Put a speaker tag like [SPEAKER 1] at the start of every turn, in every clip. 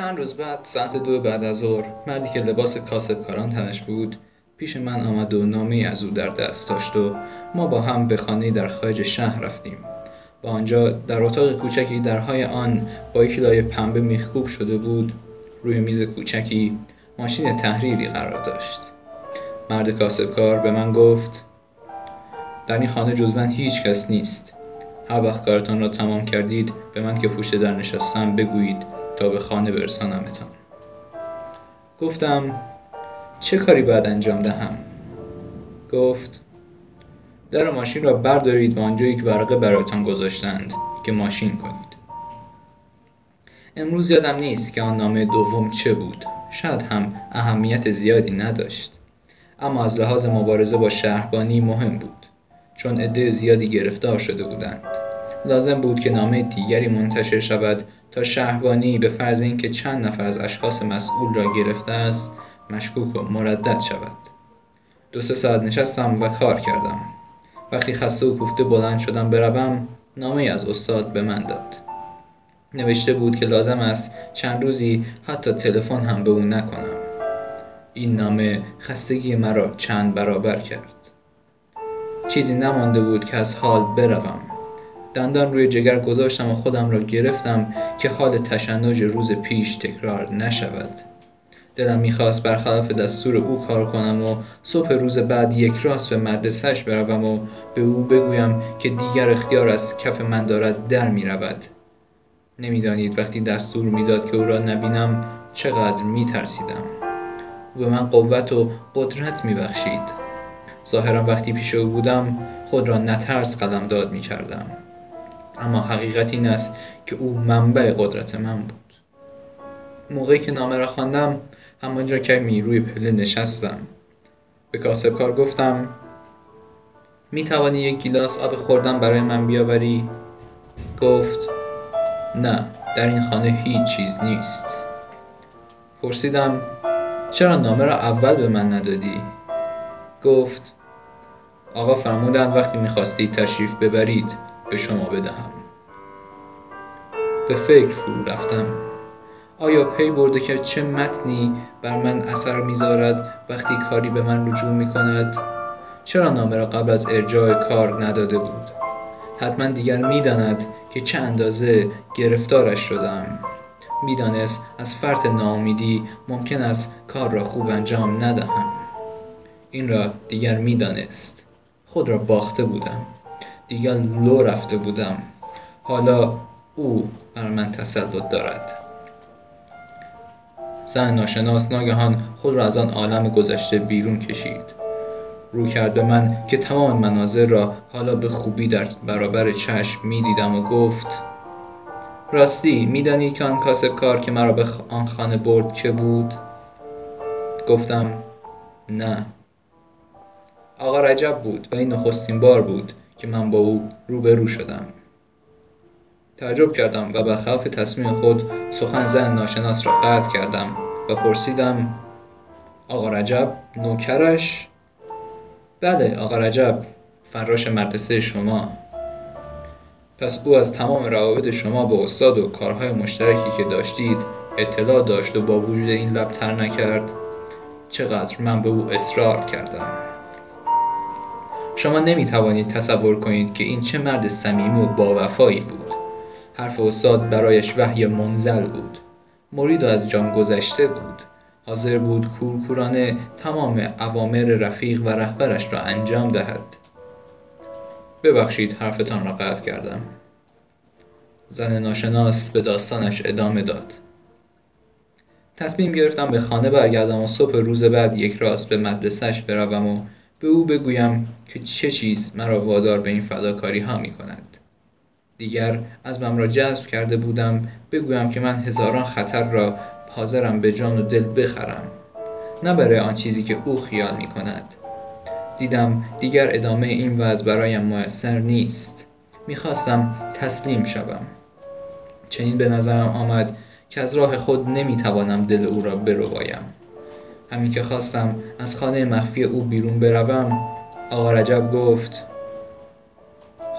[SPEAKER 1] چند روز بعد ساعت دو بعد از ظهر مردی که لباس کاسبکاران تنش بود پیش من آمد و نامه از او در دست داشت و ما با هم به خانه در خارج شهر رفتیم. با آنجا در اتاق کوچکی درهای آن با یک لایه پنبه میخکوب شده بود روی میز کوچکی ماشین تحریری قرار داشت. مرد کاسبکار به من گفت در این خانه جز من هیچ کس نیست. هر وقت کارتان را تمام کردید به من که پشت در نشستم بگویید. تا به خانه برسانمتان گفتم چه کاری باید انجام دهم؟ گفت در ماشین را بردارید و آنجا یک ورقه برایتان گذاشتند که ماشین کنید. امروز یادم نیست که آن نامه دوم چه بود. شاید هم اهمیت زیادی نداشت. اما از لحاظ مبارزه با شهربانی مهم بود چون عده زیادی گرفتار شده بودند. لازم بود که نامه دیگری منتشر شود تا شهربانی به فرض اینکه چند نفر از اشخاص مسئول را گرفته است مشکوک و مردد شود. دو سه ساعت نشستم و کار کردم. وقتی خسته و کوفته بلند شدم بروم نامه از استاد به من داد. نوشته بود که لازم است چند روزی حتی تلفن هم به او نکنم. این نامه خستگی مرا چند برابر کرد. چیزی نمانده بود که از حال بروم. دندان روی جگر گذاشتم و خودم را گرفتم که حال تشنج روز پیش تکرار نشود. دلم می‌خواست برخلاف دستور او کار کنم و صبح روز بعد یک راست به مدرسهش بروم و به او بگویم که دیگر اختیار از کف من دارد در می‌رود. نمی‌دانید وقتی دستور می‌داد که او را نبینم چقدر میترسیدم. او به من قوت و قدرت میبخشید. ظاهرا وقتی پیش او بودم خود را نترس قدم داد می کردم. اما حقیقت این است که او منبع قدرت من بود موقعی که نامه را خواندم همانجا که روی پله نشستم به کاسبکار گفتم می توانی یک گیلاس آب خوردن برای من بیاوری؟ گفت نه در این خانه هیچ چیز نیست پرسیدم چرا نامه را اول به من ندادی؟ گفت آقا فرمودند وقتی می‌خواستید تشریف ببرید به شما بدهم به فکر فرو رفتم. آیا پی برده که چه متنی بر من اثر می‌ذارد وقتی کاری به من رجوع می کند؟ چرا نامه را قبل از ارجاع کار نداده بود؟ حتما دیگر می‌داند که چه اندازه گرفتارش شدم. می‌دانست از فرط ناامیدی ممکن است کار را خوب انجام ندهم. این را دیگر می‌دانست. خود را باخته بودم. دیگر لو رفته بودم. حالا او بر من تسلط دارد. زن ناشناس ناگهان خود را از آن عالم گذشته بیرون کشید. رو کرد به من که تمام مناظر را حالا به خوبی در برابر چشم می‌دیدم و گفت راستی میدانی که آن کاسب کار که مرا به آن خانه برد که بود؟ گفتم نه. آقا رجب بود و این نخستین بار بود که من با او روبرو شدم. تعجب کردم و برخلاف تصمیم خود سخن زن ناشناس را قطع کردم و پرسیدم آقا رجب نوکرش؟ بله آقا رجب فراش مدرسه شما. پس او از تمام روابط شما با استاد و کارهای مشترکی که داشتید اطلاع داشت و با وجود این لب تر نکرد؟ چقدر من به او اصرار کردم. شما نمی توانید تصور کنید که این چه مرد صمیمی و باوفایی بود. حرف استاد برایش وحی منزل بود. مرید از جان گذشته بود. حاضر بود کورکورانه تمام اوامر رفیق و رهبرش را انجام دهد. ببخشید حرفتان را قطع کردم. زن ناشناس به داستانش ادامه داد. تصمیم گرفتم به خانه برگردم و صبح روز بعد یک راست به مدرسهش بروم و به او بگویم که چه چیز مرا وادار به این فداکاری ها می کند. دیگر از را جذب کرده بودم بگویم که من هزاران خطر را حاضرم به جان و دل بخرم. نه برای آن چیزی که او خیال می کند. دیدم دیگر ادامه این وضع برایم موثر نیست. می‌خواستم تسلیم شوم. چنین به نظرم آمد که از راه خود نمی‌توانم دل او را بروایم همین که خواستم از خانه مخفی او بیرون بروم آقا رجب گفت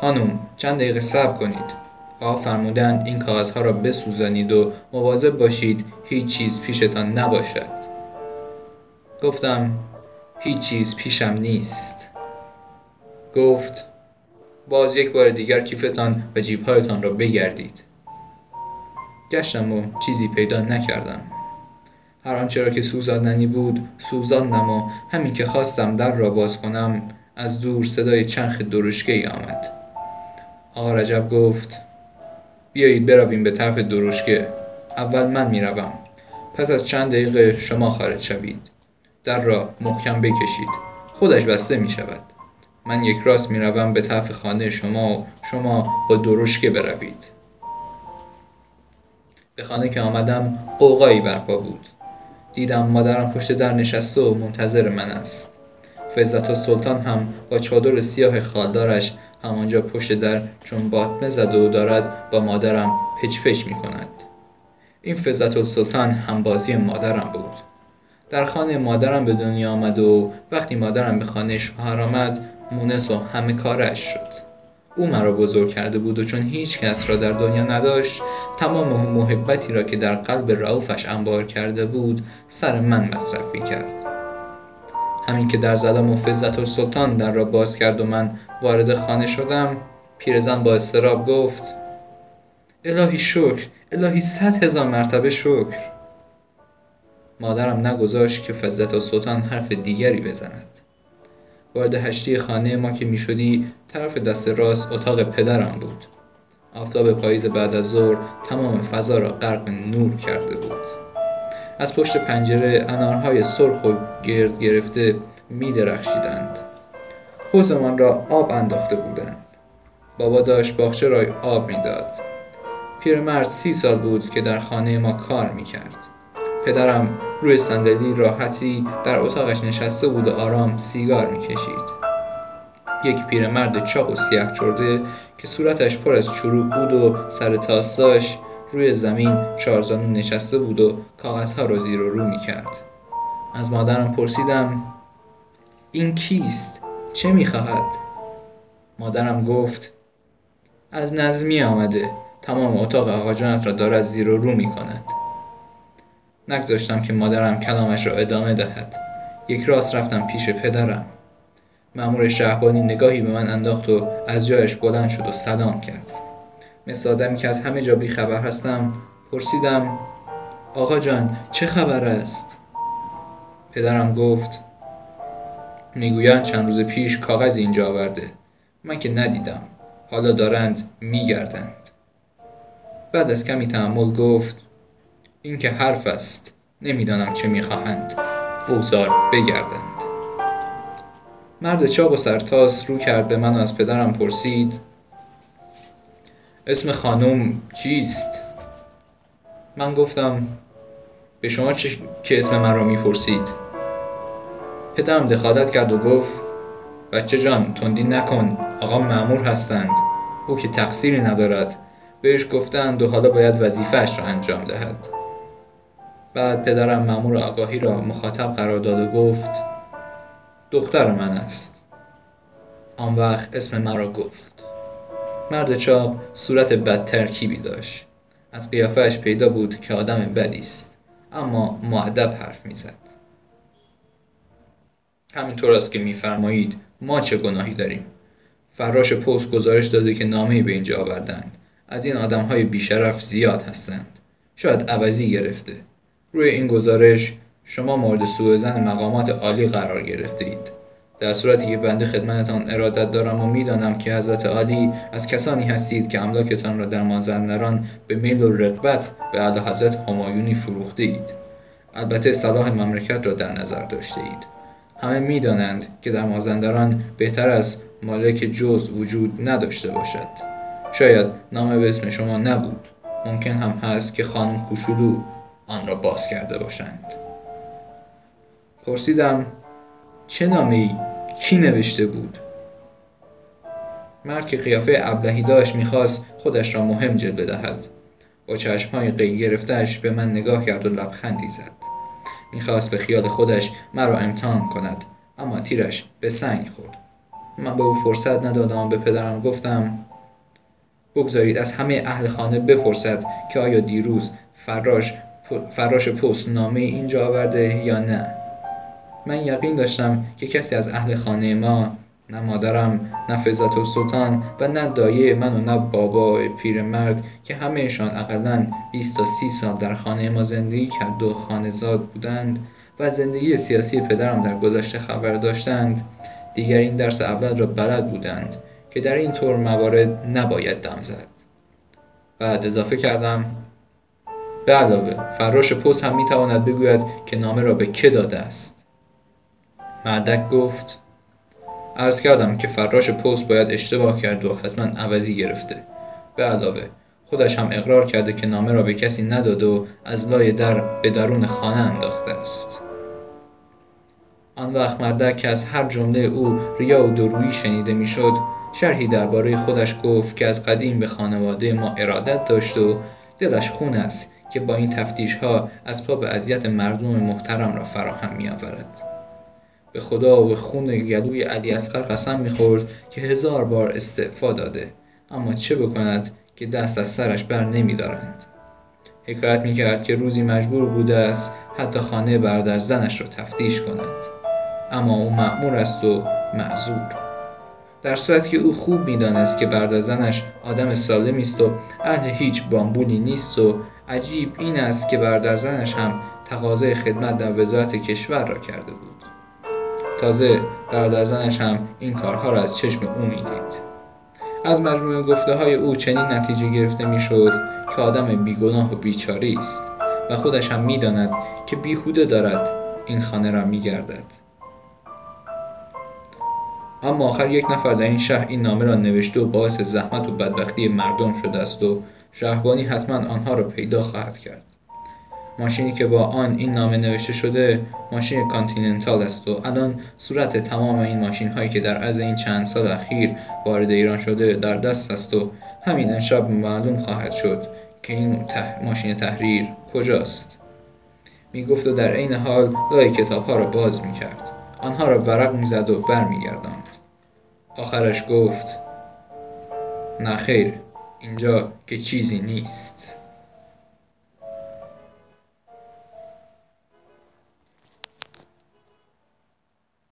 [SPEAKER 1] خانم چند دقیقه صبر کنید. آقا فرمودند این کاغذها را بسوزانید و مواظب باشید هیچ چیز پیشتان نباشد. گفتم هیچ چیز پیشم نیست. گفت باز یک بار دیگر کیفتان و جیبهایتان را بگردید. گشتم و چیزی پیدا نکردم. هر آنچه را که سوزاندنی بود سوزاندم و همین که خواستم در را باز کنم از دور صدای چرخ درشکه ای آمد. آقا رجب گفت بیایید برویم به طرف درشکه. اول من می‌روم. پس از چند دقیقه شما خارج شوید. در را محکم بکشید. خودش بسته می شود من یک راست می روم به طرف خانه شما و شما با درشکه بروید. به خانه که آمدم قوقایی برپا بود. دیدم مادرم پشت در نشسته و منتظر من است. فزت و سلطان هم با چادر سیاه خالدارش همانجا پشت در چون باطمه زده و دارد با مادرم پچ پچ می کند. این فزت سلطان هم بازی مادرم بود. در خانه مادرم به دنیا آمد و وقتی مادرم به خانه شوهر آمد مونس و همه کارش شد. او مرا بزرگ کرده بود و چون هیچ کس را در دنیا نداشت تمام محبتی را که در قلب رعوفش انبار کرده بود سر من مصرفی کرد. همین که در زدم و فزت و سلطان در را باز کرد و من وارد خانه شدم پیرزن با استراب گفت الهی شکر الهی صد هزار مرتبه شکر. مادرم نگذاشت که فزت و سلطان حرف دیگری بزند. وارد هشتی خانه ما که می شدی طرف دست راست اتاق پدرم بود. آفتاب پاییز بعد از ظهر تمام فضا را غرق نور کرده بود. از پشت پنجره انارهای سرخ و گرد گرفته می درخشیدند حوزمان را آب انداخته بودند. بابا داشت باغچه را آب می‌داد. پیرمرد سی سال بود که در خانه ما کار می کرد پدرم روی صندلی راحتی در اتاقش نشسته بود و آرام سیگار می‌کشید. یک پیرمرد چاق و سیاه چرده که صورتش پر از چروک بود و سر تاساش روی زمین چارزانو نشسته بود و کاغذها را زیر و رو می‌کرد. از مادرم پرسیدم این کیست؟ چه می‌خواهد؟ مادرم گفت از نظمی آمده. تمام اتاق آقا را دارد زیر و رو می‌کند. نگذاشتم که مادرم کلامش را ادامه دهد. یک راست رفتم پیش پدرم. مأمور شهبانی نگاهی به من انداخت و از جایش بلند شد و سلام کرد. مثل آدمی که از همه جا بی خبر هستم پرسیدم آقا جان چه خبر است؟ پدرم گفت می‌گویند چند روز پیش کاغذ اینجا آورده. من که ندیدم. حالا دارند میگردند. بعد از کمی تحمل گفت این که حرف است نمی‌دانم چه می‌خواهند. بگذار بگردند. مرد چاق و سرتاس رو کرد به من و از پدرم پرسید اسم خانم چیست؟ من گفتم به شما چه که اسم من را می‌پرسید. پدرم دخالت کرد و گفت بچه جان تندی نکن آقا معمور هستند. او که تقصیری ندارد. بهش گفتند و حالا باید وظیفهش را انجام دهد. بعد پدرم مأمور آگاهی را مخاطب قرار داد و گفت دختر من است. آن وقت اسم مرا گفت. مرد چاق صورت بد ترکیبی داشت. از قیافهش پیدا بود که آدم بدی است. اما معدب حرف می‌زد. همینطور است که میفرمایید ما چه گناهی داریم. فراش پست گزارش داده که نامه به اینجا آوردند. از این آدم های بیشرف زیاد هستند. شاید عوضی گرفته. روی این گزارش شما مورد سوء زن مقامات عالی قرار گرفته اید در صورتی که بنده خدمتتان ارادت دارم و می‌دانم که حضرت عالی از کسانی هستید که املاکتان را در مازندران به میل و رغبت به اعلی حضرت همایونی فروخته اید البته صلاح مملکت را در نظر داشته اید. همه می‌دانند که در مازندران بهتر از مالک جز وجود نداشته باشد. شاید نامه به اسم شما نبود. ممکن هم هست که خانم کوشولو آن را باز کرده باشند. پرسیدم چه نامه؟ کی نوشته بود؟ مرد که قیافه ابلهی داشت می‌خواست خودش را مهم جلوه دهد با چشمهای قی گرفتهش به من نگاه کرد و لبخندی زد می‌خواست به خیال خودش مرا امتحان کند اما تیرش به سنگ خورد من به او فرصت ندادم و به پدرم گفتم بگذارید از همه اهل خانه بپرسد که آیا دیروز فراش, فراش پست نامه اینجا آورده یا نه من یقین داشتم که کسی از اهل خانه ما نه مادرم نه فضت و سلطان و نه دایه من و نه بابا پیرمرد که همهشان اقلا 20 تا 30 سال در خانه ما زندگی کرد و خانهزاد بودند و زندگی سیاسی پدرم در گذشته خبر داشتند. دیگر این درس اول را بلد بودند که در این طور موارد نباید دم زد. بعد اضافه کردم به علاوه فراش پست هم می‌تواند بگوید که نامه را به که داده است؟ مردک گفت عرض کردم که فراش پست باید اشتباه کرد و حتما عوضی گرفته به علاوه خودش هم اقرار کرده که نامه را به کسی نداده و از لای در به درون خانه انداخته است آن وقت مردک که از هر جمله او ریا و درویی شنیده می‌شد شرحی درباره خودش گفت که از قدیم به خانواده ما ارادت داشت و دلش خون است که با این تفتیش ها از پا به اذیت مردم محترم را فراهم می آورد. به خدا و به خون گلوی علی اصغر قسم می‌خورد که هزار بار استعفا داده اما چه بکند که دست از سرش بر نمیدارند. حکایت می‌کرد که روزی مجبور بوده است حتی خانه برادر زنش را تفتیش کند اما او معمور است و معذور. در صورتی که او خوب می‌دانست که بردازنش آدم سالمی است و اهل هیچ بامبولی نیست و عجیب این است که بردازنش هم تقاضای خدمت در وزارت کشور را کرده بود. تازه برادرزنش هم این کارها را از چشم او می‌دید. از مجموع گفته های او چنین نتیجه گرفته می‌شد که آدم بیگناه و بیچاری است و خودش هم می‌داند که بیهوده دارد این خانه را میگردد. اما آخر یک نفر در این شهر این نامه را نوشته و باعث زحمت و بدبختی مردم شده است و شهربانی حتما آنها را پیدا خواهد کرد. ماشینی که با آن این نامه نوشته شده ماشین کانتیننتال است و الان صورت تمام این ماشین هایی که در از این چند سال اخیر وارد ایران شده در دست است و همین انشاب معلوم خواهد شد که این ماشین تحریر کجاست. می گفت و در عین حال لای کتاب ها را باز می کرد آنها را ورق می زد و بر می گرداند. آخرش گفت نه خیر اینجا که چیزی نیست.